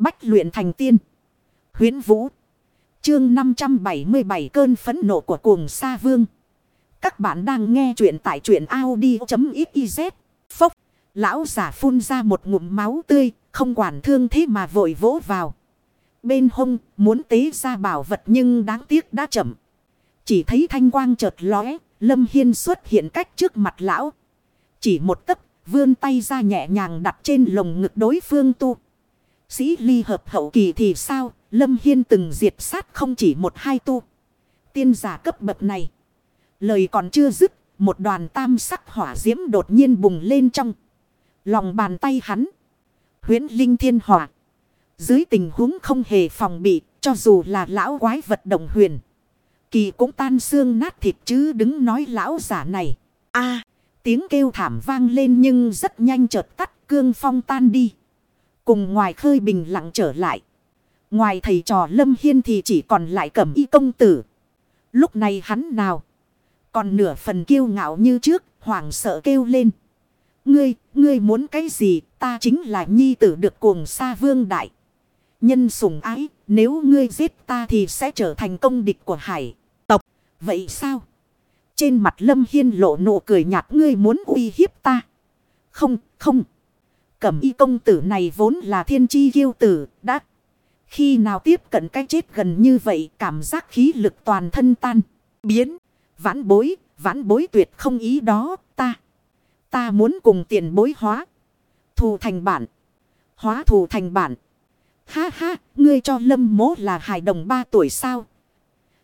Bách luyện thành tiên. Huyến Vũ. Chương 577 cơn phấn nộ của cuồng sa vương. Các bạn đang nghe truyện tại truyện Audi.xyz. Phốc. Lão giả phun ra một ngụm máu tươi. Không quản thương thế mà vội vỗ vào. Bên hông, muốn tế ra bảo vật nhưng đáng tiếc đã chậm. Chỉ thấy thanh quang chợt lóe. Lâm Hiên xuất hiện cách trước mặt lão. Chỉ một tấc, vươn tay ra nhẹ nhàng đặt trên lồng ngực đối phương tu. Sĩ ly hợp hậu kỳ thì sao? Lâm Hiên từng diệt sát không chỉ một hai tu. Tiên giả cấp bậc này. Lời còn chưa dứt. Một đoàn tam sắc hỏa diễm đột nhiên bùng lên trong. Lòng bàn tay hắn. Huyến linh thiên hỏa. Dưới tình huống không hề phòng bị. Cho dù là lão quái vật đồng huyền. Kỳ cũng tan xương nát thịt chứ đứng nói lão giả này. a, tiếng kêu thảm vang lên nhưng rất nhanh chợt tắt cương phong tan đi. Cùng ngoài khơi bình lặng trở lại. Ngoài thầy trò Lâm Hiên thì chỉ còn lại cẩm y công tử. Lúc này hắn nào. Còn nửa phần kiêu ngạo như trước, hoảng sợ kêu lên. Ngươi, ngươi muốn cái gì, ta chính là nhi tử được cuồng sa vương đại. Nhân sủng ái, nếu ngươi giết ta thì sẽ trở thành công địch của hải tộc. Vậy sao? Trên mặt Lâm Hiên lộ nụ cười nhạt ngươi muốn uy hiếp ta. Không, không. Cẩm y công tử này vốn là thiên chi kiêu tử, đã. Khi nào tiếp cận cái chết gần như vậy cảm giác khí lực toàn thân tan, biến. Vãn bối, vãn bối tuyệt không ý đó, ta. Ta muốn cùng tiền bối hóa. Thù thành bản. Hóa thù thành bản. Ha ha, ngươi cho lâm mố là hài đồng ba tuổi sao?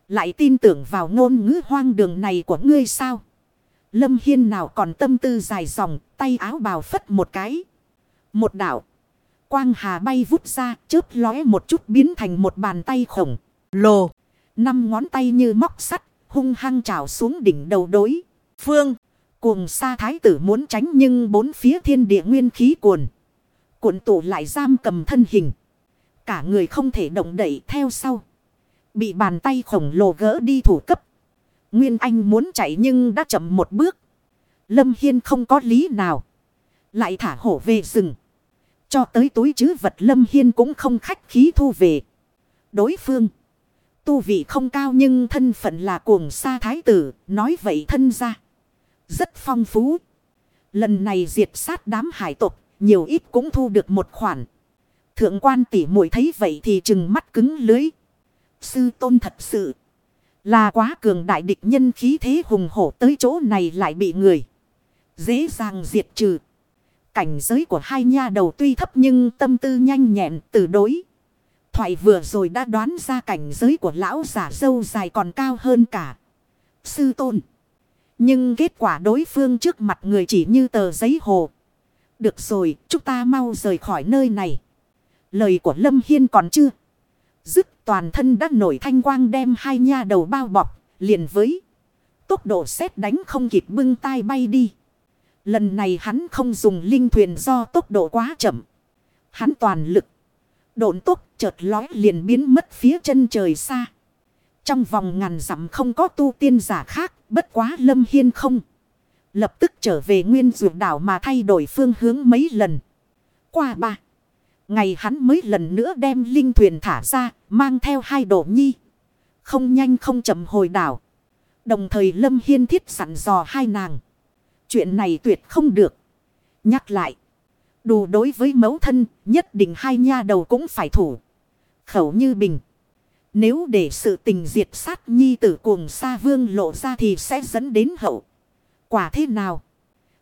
Lại tin tưởng vào ngôn ngữ hoang đường này của ngươi sao? Lâm Hiên nào còn tâm tư dài dòng, tay áo bào phất một cái. Một đảo. Quang hà bay vút ra, chớp lóe một chút biến thành một bàn tay khổng, lồ. Năm ngón tay như móc sắt, hung hăng trào xuống đỉnh đầu đối. Phương, cuồng sa thái tử muốn tránh nhưng bốn phía thiên địa nguyên khí cuồn. Cuộn tụ lại giam cầm thân hình. Cả người không thể động đậy theo sau. Bị bàn tay khổng lồ gỡ đi thủ cấp. Nguyên Anh muốn chạy nhưng đã chậm một bước. Lâm Hiên không có lý nào. Lại thả hổ về rừng. Cho tới túi chứ vật Lâm Hiên cũng không khách khí thu về. Đối phương. Tu vị không cao nhưng thân phận là cuồng sa thái tử. Nói vậy thân ra. Rất phong phú. Lần này diệt sát đám hải tộc. Nhiều ít cũng thu được một khoản. Thượng quan tỷ muội thấy vậy thì chừng mắt cứng lưới. Sư tôn thật sự. Là quá cường đại địch nhân khí thế hùng hổ tới chỗ này lại bị người. Dễ dàng diệt trừ. Cảnh giới của hai nha đầu tuy thấp nhưng tâm tư nhanh nhẹn từ đối. Thoại vừa rồi đã đoán ra cảnh giới của lão giả dâu dài còn cao hơn cả. Sư tôn. Nhưng kết quả đối phương trước mặt người chỉ như tờ giấy hồ. Được rồi, chúng ta mau rời khỏi nơi này. Lời của Lâm Hiên còn chưa. Dứt toàn thân đã nổi thanh quang đem hai nha đầu bao bọc, liền với. Tốc độ xét đánh không kịp bưng tay bay đi. Lần này hắn không dùng linh thuyền do tốc độ quá chậm. Hắn toàn lực. Độn tốc chợt lói liền biến mất phía chân trời xa. Trong vòng ngàn dặm không có tu tiên giả khác, bất quá lâm hiên không. Lập tức trở về nguyên dược đảo mà thay đổi phương hướng mấy lần. Qua ba. Ngày hắn mới lần nữa đem linh thuyền thả ra, mang theo hai đồ nhi. Không nhanh không chậm hồi đảo. Đồng thời Lâm Hiên thiết sẵn dò hai nàng. Chuyện này tuyệt không được. Nhắc lại. Đủ đối với mẫu thân, nhất định hai nha đầu cũng phải thủ. Khẩu như bình. Nếu để sự tình diệt sát nhi tử cuồng sa vương lộ ra thì sẽ dẫn đến hậu. Quả thế nào?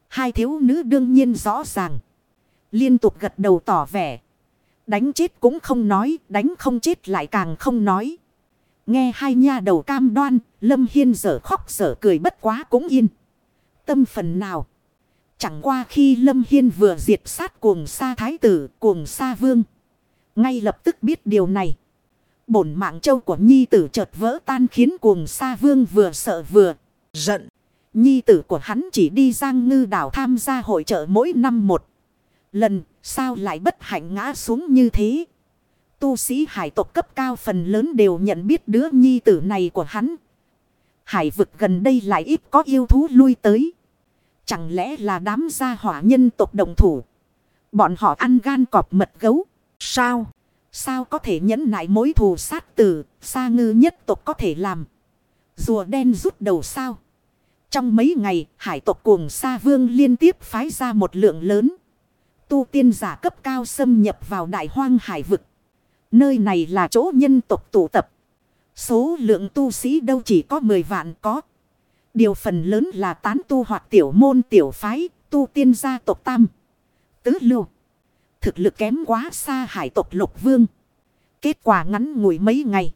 Hai thiếu nữ đương nhiên rõ ràng. Liên tục gật đầu tỏ vẻ. Đánh chết cũng không nói, đánh không chết lại càng không nói. Nghe hai nha đầu cam đoan, Lâm Hiên dở khóc dở cười bất quá cũng yên. Tâm phần nào. Chẳng qua khi Lâm Hiên vừa diệt sát cuồng sa thái tử, cuồng sa vương. Ngay lập tức biết điều này. Bổn mạng châu của nhi tử chợt vỡ tan khiến cuồng sa vương vừa sợ vừa giận. Nhi tử của hắn chỉ đi giang ngư đảo tham gia hội trợ mỗi năm một lần, sao lại bất hạnh ngã xuống như thế? Tu sĩ hải tộc cấp cao phần lớn đều nhận biết đứa nhi tử này của hắn. Hải vực gần đây lại ít có yêu thú lui tới. Chẳng lẽ là đám gia hỏa nhân tộc đồng thủ? Bọn họ ăn gan cọp mật gấu. Sao? Sao có thể nhẫn nại mối thù sát tử, xa ngư nhất tộc có thể làm. Rùa đen rút đầu sao. Trong mấy ngày, hải tộc cuồng sa vương liên tiếp phái ra một lượng lớn. Tu tiên giả cấp cao xâm nhập vào đại hoang hải vực. Nơi này là chỗ nhân tộc tụ tập. Số lượng tu sĩ đâu chỉ có 10 vạn có. Điều phần lớn là tán tu hoặc tiểu môn tiểu phái, tu tiên gia tộc tam. Tứ lưu. Thực lực kém quá xa hải tộc lục vương. Kết quả ngắn ngủi mấy ngày.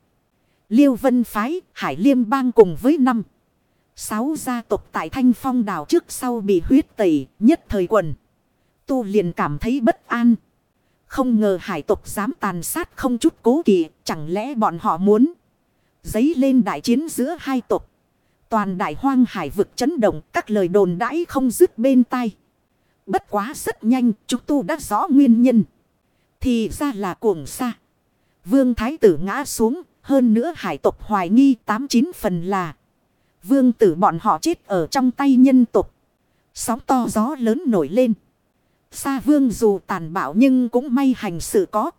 Liêu vân phái, hải liêm bang cùng với năm. Sáu gia tộc tại thanh phong đảo trước sau bị huyết tẩy, nhất thời quần. Tu liền cảm thấy bất an. Không ngờ hải tộc dám tàn sát không chút cố kỵ, chẳng lẽ bọn họ muốn giấy lên đại chiến giữa hai tộc. Toàn đại hoang hải vực chấn động, các lời đồn đãi không dứt bên tai. Bất quá rất nhanh, chúng tu đã rõ nguyên nhân. Thì ra là cuồng xa. Vương thái tử ngã xuống. Hơn nữa hải tộc hoài nghi tám chín phần là. Vương tử bọn họ chết ở trong tay nhân tộc. Sóng to gió lớn nổi lên. Sa vương dù tàn bạo nhưng cũng may hành sự có.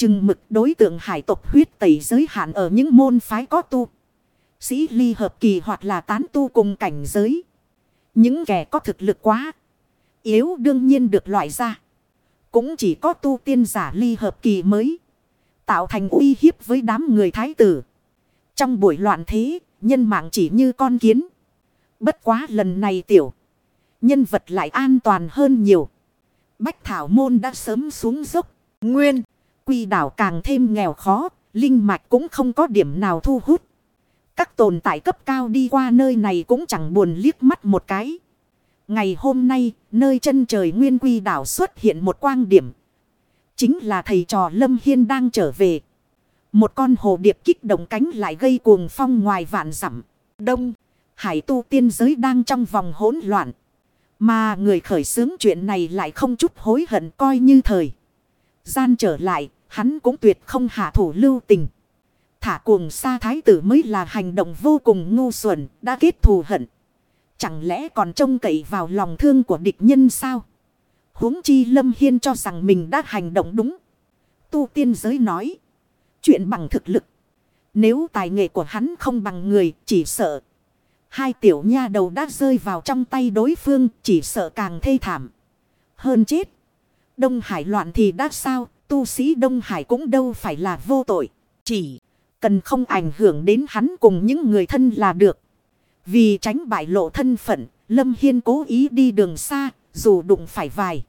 Chừng mực đối tượng hải tộc huyết tẩy giới hạn ở những môn phái có tu. Sĩ ly hợp kỳ hoặc là tán tu cùng cảnh giới. Những kẻ có thực lực quá. Yếu đương nhiên được loại ra. Cũng chỉ có tu tiên giả ly hợp kỳ mới. Tạo thành uy hiếp với đám người thái tử. Trong buổi loạn thế, nhân mạng chỉ như con kiến. Bất quá lần này tiểu. Nhân vật lại an toàn hơn nhiều. Bách Thảo Môn đã sớm xuống dốc. Nguyên, quy đảo càng thêm nghèo khó. Linh mạch cũng không có điểm nào thu hút. Các tồn tại cấp cao đi qua nơi này cũng chẳng buồn liếc mắt một cái. Ngày hôm nay, nơi chân trời nguyên quy đảo xuất hiện một quang điểm. Chính là thầy trò Lâm Hiên đang trở về. Một con hồ điệp kích động cánh lại gây cuồng phong ngoài vạn dặm Đông, hải tu tiên giới đang trong vòng hỗn loạn. Mà người khởi xướng chuyện này lại không chút hối hận coi như thời. Gian trở lại, hắn cũng tuyệt không hạ thủ lưu tình. Thả cuồng xa thái tử mới là hành động vô cùng ngu xuẩn, đã kết thù hận. Chẳng lẽ còn trông cậy vào lòng thương của địch nhân sao? huống chi Lâm Hiên cho rằng mình đã hành động đúng. Tu tiên giới nói. Chuyện bằng thực lực. Nếu tài nghệ của hắn không bằng người chỉ sợ. Hai tiểu nha đầu đã rơi vào trong tay đối phương chỉ sợ càng thê thảm. Hơn chết. Đông Hải loạn thì đã sao. Tu sĩ Đông Hải cũng đâu phải là vô tội. Chỉ cần không ảnh hưởng đến hắn cùng những người thân là được. Vì tránh bại lộ thân phận, Lâm Hiên cố ý đi đường xa, dù đụng phải vài.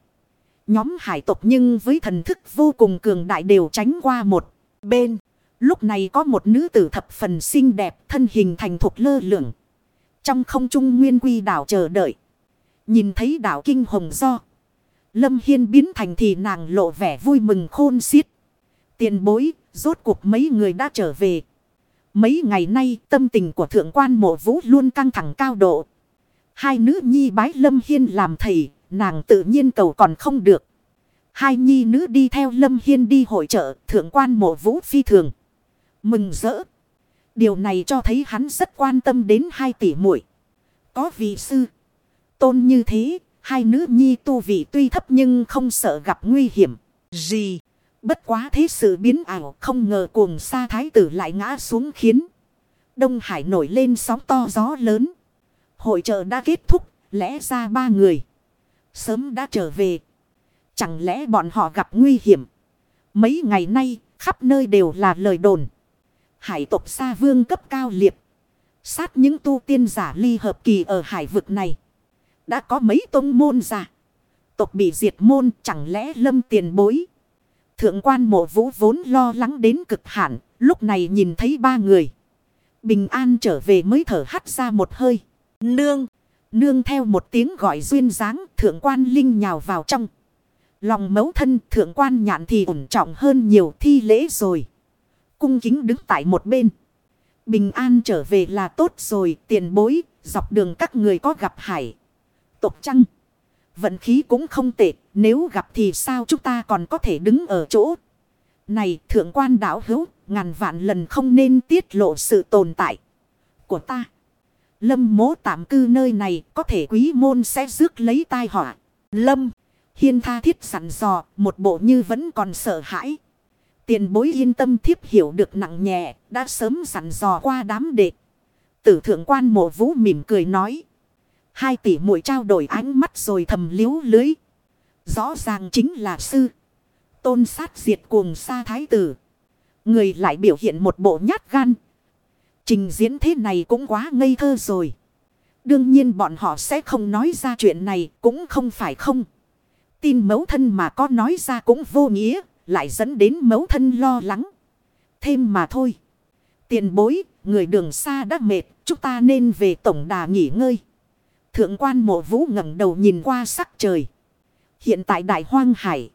Nhóm hải tộc nhưng với thần thức vô cùng cường đại đều tránh qua một bên. Lúc này có một nữ tử thập phần xinh đẹp thân hình thành thục lơ lửng. Trong không trung nguyên quy đảo chờ đợi. Nhìn thấy đảo kinh hồng do. Lâm Hiên biến thành thì nàng lộ vẻ vui mừng khôn xiết. Tiền bối, rốt cuộc mấy người đã trở về. Mấy ngày nay tâm tình của thượng quan mộ vũ luôn căng thẳng cao độ. Hai nữ nhi bái Lâm Hiên làm thầy, nàng tự nhiên cầu còn không được. Hai nhi nữ đi theo Lâm Hiên đi hội trợ, thượng quan mộ vũ phi thường. Mừng rỡ. Điều này cho thấy hắn rất quan tâm đến hai tỷ muội Có vị sư. Tôn như thế, hai nữ nhi tu vị tuy thấp nhưng không sợ gặp nguy hiểm. Gì? Bất quá thế sự biến ảo không ngờ cuồng sa thái tử lại ngã xuống khiến. Đông Hải nổi lên sóng to gió lớn. Hội trợ đã kết thúc, lẽ ra ba người. Sớm đã trở về. Chẳng lẽ bọn họ gặp nguy hiểm. Mấy ngày nay, khắp nơi đều là lời đồn. Hải tộc xa vương cấp cao liệt. Sát những tu tiên giả ly hợp kỳ ở hải vực này. Đã có mấy tông môn giả. Tộc bị diệt môn chẳng lẽ lâm tiền bối. Thượng quan mộ vũ vốn lo lắng đến cực hạn. Lúc này nhìn thấy ba người. Bình an trở về mới thở hắt ra một hơi. Nương. Nương theo một tiếng gọi duyên dáng. Thượng quan linh nhào vào trong. Lòng mấu thân thượng quan nhạn thì ổn trọng hơn nhiều thi lễ rồi. Cung kính đứng tại một bên. Bình an trở về là tốt rồi, tiền bối. Dọc đường các người có gặp hải. Tục trăng. Vận khí cũng không tệ. Nếu gặp thì sao chúng ta còn có thể đứng ở chỗ. Này thượng quan đảo hữu. Ngàn vạn lần không nên tiết lộ sự tồn tại. Của ta. Lâm mố tạm cư nơi này. Có thể quý môn sẽ rước lấy tai họa. Lâm. Hiên tha thiết sẵn dò. Một bộ như vẫn còn sợ hãi. Tiền bối yên tâm thiếp hiểu được nặng nhẹ, đã sớm sẵn dò qua đám đệ. Tử thượng quan mộ vũ mỉm cười nói. Hai tỷ muội trao đổi ánh mắt rồi thầm liếu lưới. Rõ ràng chính là sư. Tôn sát diệt cuồng sa thái tử. Người lại biểu hiện một bộ nhát gan. Trình diễn thế này cũng quá ngây thơ rồi. Đương nhiên bọn họ sẽ không nói ra chuyện này cũng không phải không. Tin mẫu thân mà có nói ra cũng vô nghĩa. Lại dẫn đến mẫu thân lo lắng. Thêm mà thôi. Tiền bối, người đường xa đã mệt. Chúng ta nên về tổng đà nghỉ ngơi. Thượng quan mộ vũ ngẩng đầu nhìn qua sắc trời. Hiện tại đại hoang hải.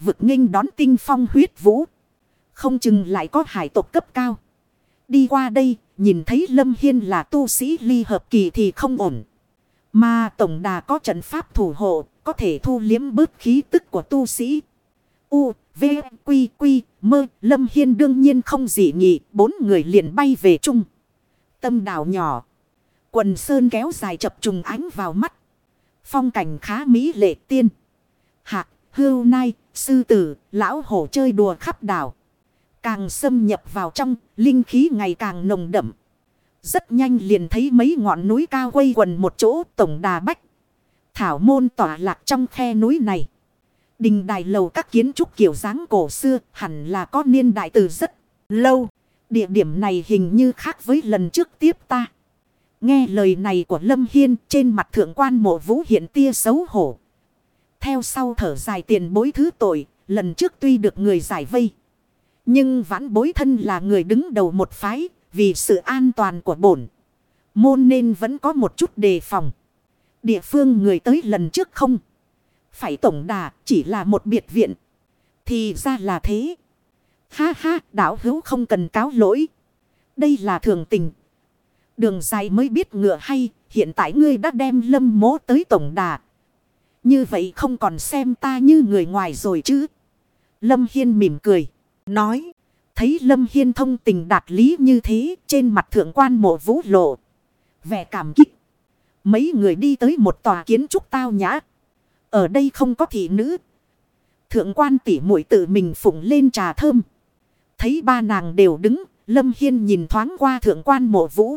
Vực nghênh đón tinh phong huyết vũ. Không chừng lại có hải tộc cấp cao. Đi qua đây, nhìn thấy Lâm Hiên là tu sĩ ly hợp kỳ thì không ổn. Mà tổng đà có trận pháp thủ hộ, có thể thu liếm bớt khí tức của tu sĩ. U, V, Quy, Quy, Mơ, Lâm Hiên đương nhiên không dị nghị, bốn người liền bay về chung. Tâm đảo nhỏ. Quần sơn kéo dài chập trùng ánh vào mắt. Phong cảnh khá mỹ lệ tiên. Hạc, hưu nai, sư tử, lão hổ chơi đùa khắp đảo. Càng xâm nhập vào trong, linh khí ngày càng nồng đậm. Rất nhanh liền thấy mấy ngọn núi cao quây quần một chỗ tổng đà bách. Thảo môn tỏa lạc trong khe núi này. Đình đài lầu các kiến trúc kiểu dáng cổ xưa hẳn là có niên đại từ rất lâu. Địa điểm này hình như khác với lần trước tiếp ta. Nghe lời này của Lâm Hiên trên mặt thượng quan mộ vũ hiện tia xấu hổ. Theo sau thở dài tiền bối thứ tội, lần trước tuy được người giải vây. Nhưng vãn bối thân là người đứng đầu một phái, vì sự an toàn của bổn. Môn nên vẫn có một chút đề phòng. Địa phương người tới lần trước không. Phải tổng đà, chỉ là một biệt viện. Thì ra là thế. Ha ha, đảo hữu không cần cáo lỗi. Đây là thường tình. Đường dài mới biết ngựa hay, hiện tại ngươi đã đem lâm mố tới tổng đà. Như vậy không còn xem ta như người ngoài rồi chứ. Lâm Hiên mỉm cười, nói. Thấy Lâm Hiên thông tình đạt lý như thế, trên mặt thượng quan mộ vũ lộ. Vẻ cảm kích. Mấy người đi tới một tòa kiến trúc tao nhã. Ở đây không có thị nữ. Thượng quan tỉ mũi tự mình phụng lên trà thơm. Thấy ba nàng đều đứng, Lâm Hiên nhìn thoáng qua thượng quan mộ vũ.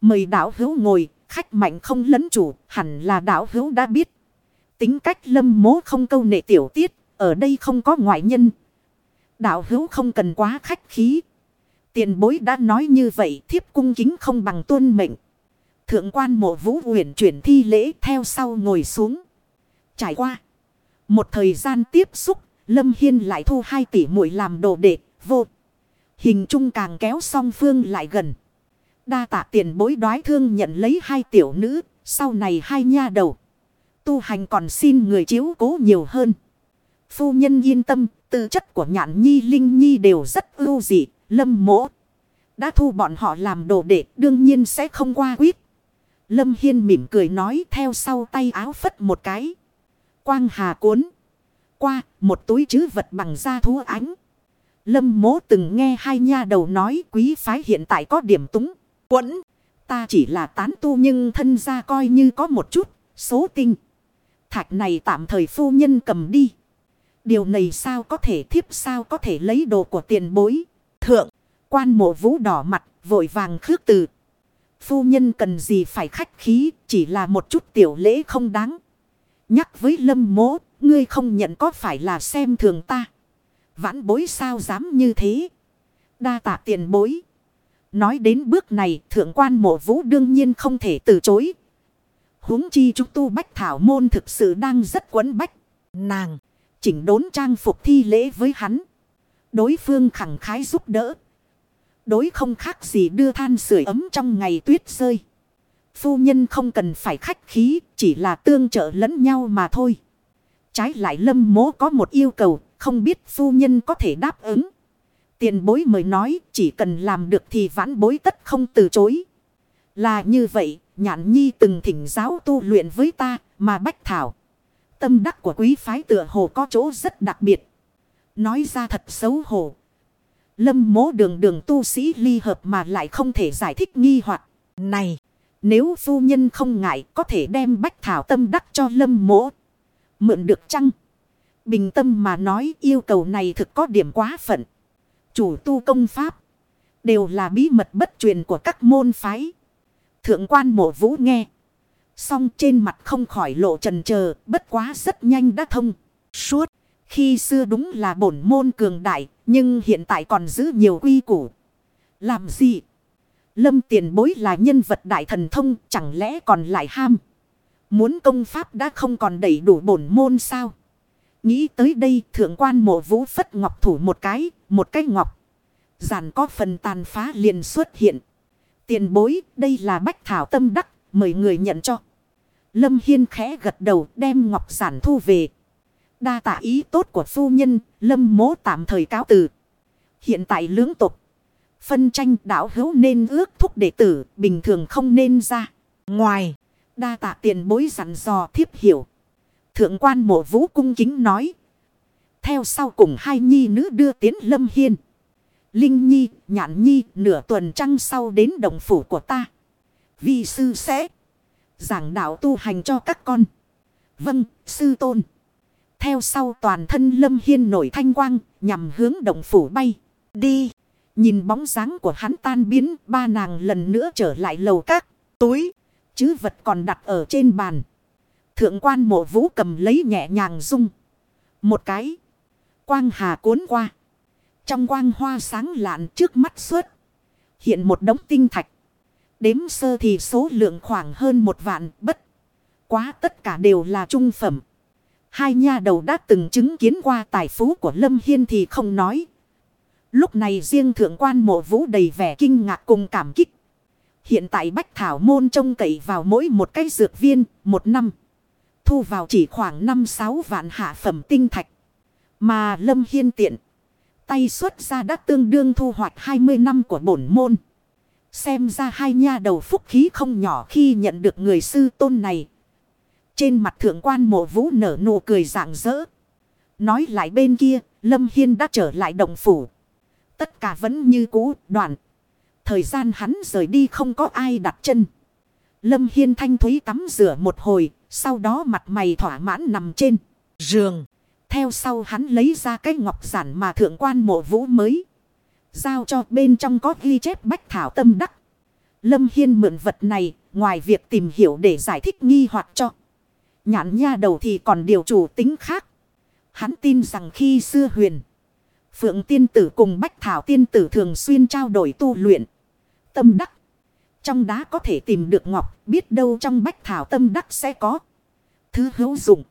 Mời đảo hữu ngồi, khách mạnh không lấn chủ, hẳn là đảo hữu đã biết. Tính cách lâm mố không câu nệ tiểu tiết, ở đây không có ngoại nhân. Đạo hữu không cần quá khách khí. Tiền bối đã nói như vậy thiếp cung kính không bằng tuân mệnh. Thượng quan mộ vũ huyền chuyển thi lễ theo sau ngồi xuống. Trải qua. Một thời gian tiếp xúc, Lâm Hiên lại thu hai tỷ muội làm đồ đệ, vô. Hình trung càng kéo song phương lại gần. Đa tạ tiền bối đoái thương nhận lấy hai tiểu nữ, sau này hai nha đầu. Tu hành còn xin người chiếu cố nhiều hơn. Phu nhân yên tâm, tư chất của nhạn nhi linh nhi đều rất ưu dị, lâm mỗ. Đã thu bọn họ làm đồ đệ, đương nhiên sẽ không qua quyết. Lâm Hiên mỉm cười nói theo sau tay áo phất một cái. Quang hà cuốn. Qua, một túi chứ vật bằng da thú ánh. Lâm mố từng nghe hai nha đầu nói quý phái hiện tại có điểm túng. Quẫn, ta chỉ là tán tu nhưng thân ra coi như có một chút, số tinh. Thạch này tạm thời phu nhân cầm đi. Điều này sao có thể thiếp sao có thể lấy đồ của tiền bối. Thượng, quan mộ vũ đỏ mặt, vội vàng khước từ. Phu nhân cần gì phải khách khí, chỉ là một chút tiểu lễ không đáng. Nhắc với lâm mố, ngươi không nhận có phải là xem thường ta. Vãn bối sao dám như thế. Đa tạ tiền bối. Nói đến bước này, thượng quan mộ vũ đương nhiên không thể từ chối. huống chi chúng tu bách thảo môn thực sự đang rất quấn bách. Nàng, chỉnh đốn trang phục thi lễ với hắn. Đối phương khẳng khái giúp đỡ. Đối không khác gì đưa than sưởi ấm trong ngày tuyết rơi. Phu nhân không cần phải khách khí, chỉ là tương trợ lẫn nhau mà thôi. Trái lại lâm mố có một yêu cầu, không biết phu nhân có thể đáp ứng. Tiền bối mới nói chỉ cần làm được thì vãn bối tất không từ chối. Là như vậy, nhãn nhi từng thỉnh giáo tu luyện với ta mà bách thảo. Tâm đắc của quý phái tựa hồ có chỗ rất đặc biệt. Nói ra thật xấu hổ. Lâm mố đường đường tu sĩ ly hợp mà lại không thể giải thích nghi hoặc Này, nếu phu nhân không ngại có thể đem bách thảo tâm đắc cho lâm mố. Mượn được chăng? Bình tâm mà nói yêu cầu này thực có điểm quá phận. Chủ tu công pháp. Đều là bí mật bất truyền của các môn phái. Thượng quan mộ vũ nghe. Xong trên mặt không khỏi lộ trần chờ bất quá rất nhanh đã thông. Suốt. Khi xưa đúng là bổn môn cường đại. Nhưng hiện tại còn giữ nhiều quy củ. Làm gì? Lâm tiền bối là nhân vật đại thần thông. Chẳng lẽ còn lại ham. Muốn công pháp đã không còn đầy đủ bổn môn sao? Nghĩ tới đây, thượng quan mộ vũ phất ngọc thủ một cái. Một cái ngọc. Giản có phần tàn phá liền xuất hiện. Tiền bối đây là bách thảo tâm đắc. Mời người nhận cho. Lâm Hiên khẽ gật đầu đem ngọc giản thu về. Đa tạ ý tốt của phu nhân, lâm mố tạm thời cáo từ. Hiện tại lưỡng tục. Phân tranh đảo hữu nên ước thúc đệ tử, bình thường không nên ra. Ngoài, đa tạ tiền bối dặn dò thiếp hiểu. Thượng quan mộ vũ cung kính nói. Theo sau cùng hai nhi nữ đưa tiến lâm hiên. Linh nhi, nhạn nhi, nửa tuần trăng sau đến đồng phủ của ta. Vi sư sẽ giảng đạo tu hành cho các con. Vâng, sư tôn. Theo sau toàn thân lâm hiên nổi thanh quang, nhằm hướng động phủ bay. Đi. Nhìn bóng dáng của hắn tan biến, ba nàng lần nữa trở lại lầu các. Túi. Chứ vật còn đặt ở trên bàn. Thượng quan mộ vũ cầm lấy nhẹ nhàng rung. Một cái. Quang hà cuốn qua. Trong quang hoa sáng lạn trước mắt suốt. Hiện một đống tinh thạch. Đếm sơ thì số lượng khoảng hơn một vạn bất. Quá tất cả đều là trung phẩm. Hai nha đầu đã từng chứng kiến qua tài phú của Lâm Hiên thì không nói. Lúc này riêng thượng quan mộ vũ đầy vẻ kinh ngạc cùng cảm kích. Hiện tại Bách Thảo Môn trông cậy vào mỗi một cái dược viên, một năm. Thu vào chỉ khoảng 5-6 vạn hạ phẩm tinh thạch. Mà Lâm Hiên tiện. Tay xuất ra đã tương đương thu hoạch 20 năm của bổn môn. Xem ra hai nha đầu phúc khí không nhỏ khi nhận được người sư tôn này. Trên mặt thượng quan mộ vũ nở nụ cười rạng rỡ. Nói lại bên kia, Lâm Hiên đã trở lại đồng phủ. Tất cả vẫn như cũ, đoạn. Thời gian hắn rời đi không có ai đặt chân. Lâm Hiên thanh thúy tắm rửa một hồi, sau đó mặt mày thỏa mãn nằm trên giường. Theo sau hắn lấy ra cái ngọc giản mà thượng quan mộ vũ mới. Giao cho bên trong có ghi chép bách thảo tâm đắc. Lâm Hiên mượn vật này, ngoài việc tìm hiểu để giải thích nghi hoặc cho. Nhãn nha đầu thì còn điều chủ tính khác. Hắn tin rằng khi xưa huyền. Phượng tiên tử cùng Bách Thảo tiên tử thường xuyên trao đổi tu luyện. Tâm đắc. Trong đá có thể tìm được ngọc. Biết đâu trong Bách Thảo tâm đắc sẽ có. Thứ hữu dụng.